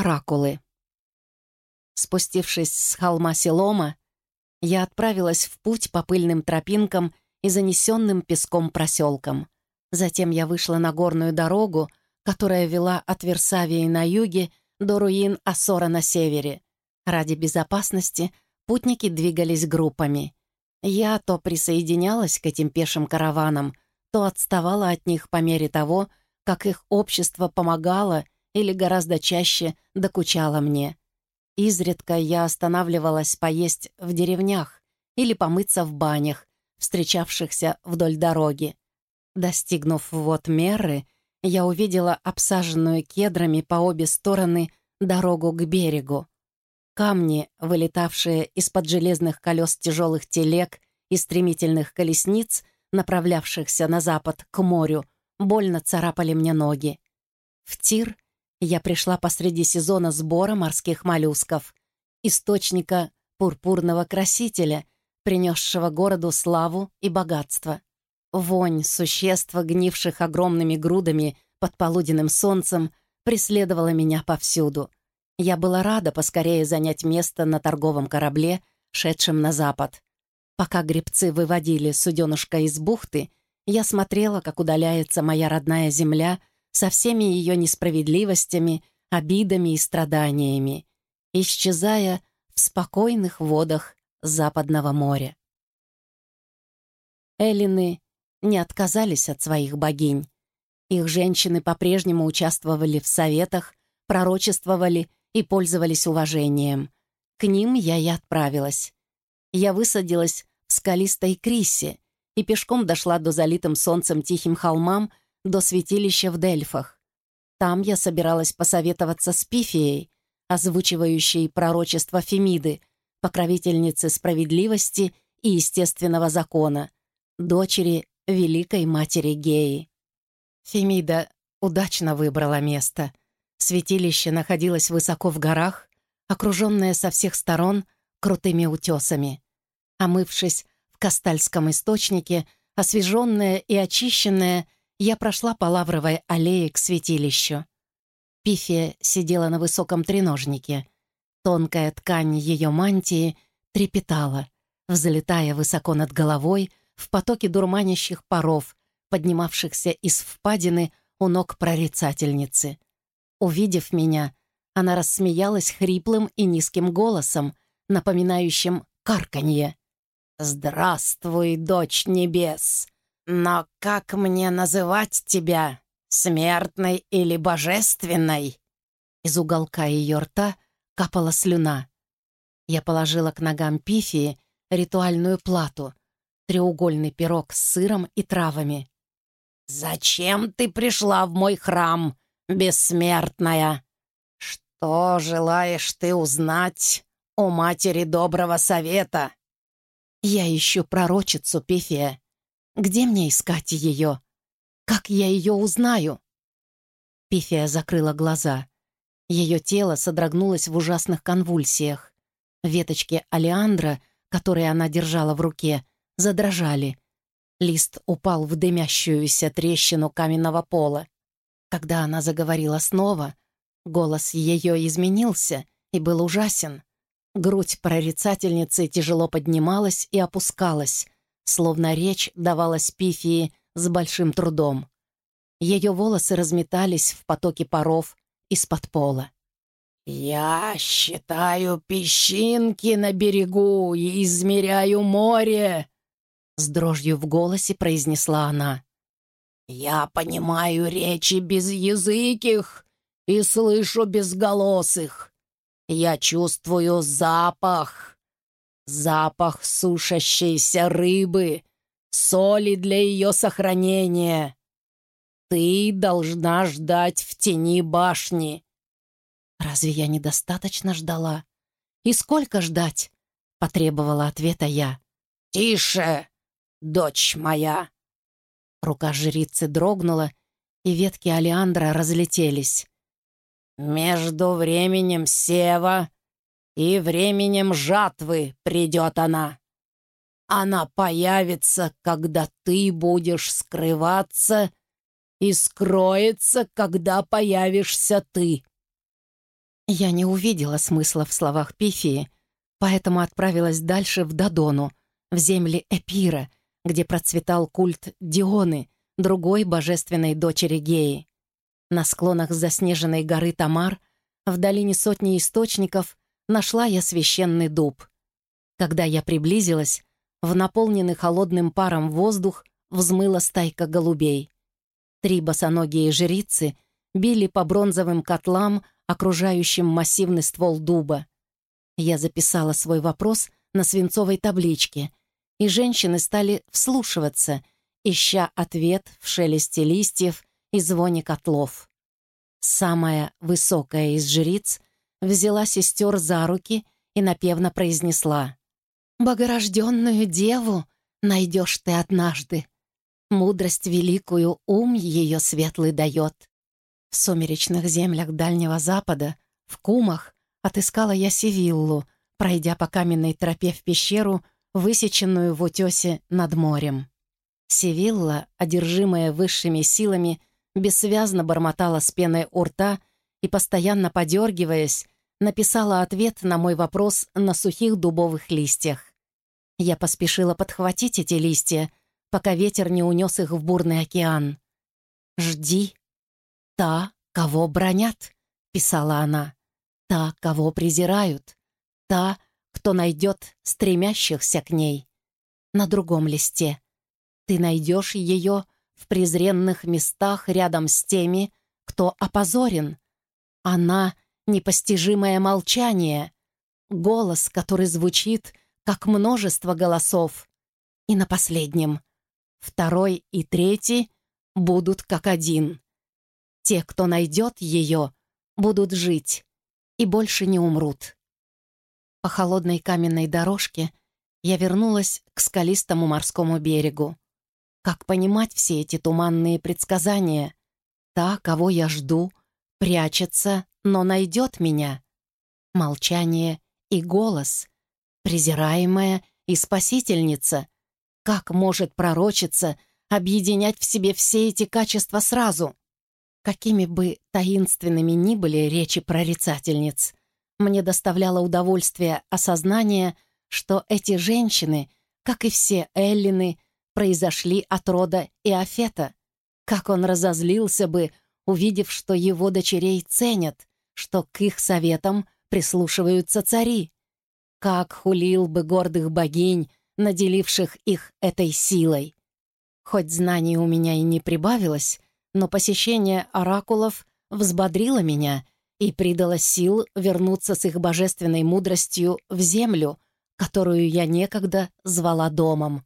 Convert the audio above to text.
Оракулы. Спустившись с холма Селома, я отправилась в путь по пыльным тропинкам и занесенным песком проселкам. Затем я вышла на горную дорогу, которая вела от Версавии на юге до руин Ассора на севере. Ради безопасности путники двигались группами. Я то присоединялась к этим пешим караванам, то отставала от них по мере того, как их общество помогало или гораздо чаще докучало мне. Изредка я останавливалась поесть в деревнях или помыться в банях, встречавшихся вдоль дороги. Достигнув вот Меры, я увидела обсаженную кедрами по обе стороны дорогу к берегу. Камни, вылетавшие из-под железных колес тяжелых телег и стремительных колесниц, направлявшихся на запад к морю, больно царапали мне ноги. В Тир я пришла посреди сезона сбора морских моллюсков, источника пурпурного красителя, принесшего городу славу и богатство. Вонь существ, гнивших огромными грудами под полуденным солнцем, преследовала меня повсюду. Я была рада поскорее занять место на торговом корабле, шедшем на запад. Пока гребцы выводили суденушка из бухты, я смотрела, как удаляется моя родная земля со всеми ее несправедливостями, обидами и страданиями, исчезая в спокойных водах Западного моря. Эллины не отказались от своих богинь. Их женщины по-прежнему участвовали в советах, пророчествовали и пользовались уважением. К ним я и отправилась. Я высадилась в скалистой Крисе и пешком дошла до залитым солнцем тихим холмам, до святилища в Дельфах. Там я собиралась посоветоваться с Пифией, озвучивающей пророчество Фемиды, покровительницы справедливости и естественного закона, дочери Великой Матери Геи. Фемида удачно выбрала место. Святилище находилось высоко в горах, окруженное со всех сторон крутыми утесами. Омывшись в Кастальском источнике, освеженная и очищенная, я прошла по лавровой аллее к святилищу. Пифия сидела на высоком треножнике. Тонкая ткань ее мантии трепетала, взлетая высоко над головой в потоке дурманящих паров, поднимавшихся из впадины у ног прорицательницы. Увидев меня, она рассмеялась хриплым и низким голосом, напоминающим карканье. «Здравствуй, дочь небес! Но как мне называть тебя, смертной или божественной?» Из уголка ее рта капала слюна. Я положила к ногам Пифии ритуальную плату, треугольный пирог с сыром и травами. «Зачем ты пришла в мой храм, бессмертная? Что желаешь ты узнать у матери доброго совета?» «Я ищу пророчицу Пифия. Где мне искать ее? Как я ее узнаю?» Пифия закрыла глаза. Ее тело содрогнулось в ужасных конвульсиях. Веточки алиандра, которые она держала в руке, задрожали — Лист упал в дымящуюся трещину каменного пола. Когда она заговорила снова, голос ее изменился и был ужасен. Грудь прорицательницы тяжело поднималась и опускалась, словно речь давалась Пифии с большим трудом. Ее волосы разметались в потоке паров из-под пола. «Я считаю песчинки на берегу и измеряю море», с дрожью в голосе произнесла она. «Я понимаю речи безязыких и слышу безголосых. Я чувствую запах, запах сушащейся рыбы, соли для ее сохранения. Ты должна ждать в тени башни». «Разве я недостаточно ждала? И сколько ждать?» — потребовала ответа я. «Тише!» дочь моя!» Рука жрицы дрогнула, и ветки алиандра разлетелись. «Между временем сева и временем жатвы придет она. Она появится, когда ты будешь скрываться, и скроется, когда появишься ты. Я не увидела смысла в словах Пифии, поэтому отправилась дальше в Додону, в земли Эпира, где процветал культ Дионы, другой божественной дочери Геи. На склонах заснеженной горы Тамар, в долине сотни источников, нашла я священный дуб. Когда я приблизилась, в наполненный холодным паром воздух взмыла стайка голубей. Три босоногие жрицы били по бронзовым котлам, окружающим массивный ствол дуба. Я записала свой вопрос на свинцовой табличке, и женщины стали вслушиваться, ища ответ в шелесте листьев и звоне котлов. Самая высокая из жриц взяла сестер за руки и напевно произнесла «Богорожденную деву найдешь ты однажды. Мудрость великую ум ее светлый дает. В сумеречных землях Дальнего Запада, в Кумах, отыскала я Севиллу, пройдя по каменной тропе в пещеру, высеченную в утесе над морем. Севилла, одержимая высшими силами, бессвязно бормотала с пеной у рта и, постоянно подергиваясь, написала ответ на мой вопрос на сухих дубовых листьях. Я поспешила подхватить эти листья, пока ветер не унес их в бурный океан. «Жди. Та, кого бронят», — писала она. «Та, кого презирают. Та, кто найдет стремящихся к ней». На другом листе. «Ты найдешь ее в презренных местах рядом с теми, кто опозорен. Она — непостижимое молчание, голос, который звучит, как множество голосов. И на последнем — второй и третий будут как один. Те, кто найдет ее, будут жить и больше не умрут. По холодной каменной дорожке я вернулась к скалистому морскому берегу. Как понимать все эти туманные предсказания? Та, кого я жду, прячется, но найдет меня. Молчание и голос, презираемая и спасительница. Как может пророчиться объединять в себе все эти качества сразу? Какими бы таинственными ни были речи прорицательниц, мне доставляло удовольствие осознание, что эти женщины, как и все Эллины, произошли от рода Иофета. Как он разозлился бы, увидев, что его дочерей ценят, что к их советам прислушиваются цари. Как хулил бы гордых богинь, наделивших их этой силой. Хоть знаний у меня и не прибавилось, но посещение оракулов взбодрило меня и придало сил вернуться с их божественной мудростью в землю, которую я некогда звала домом.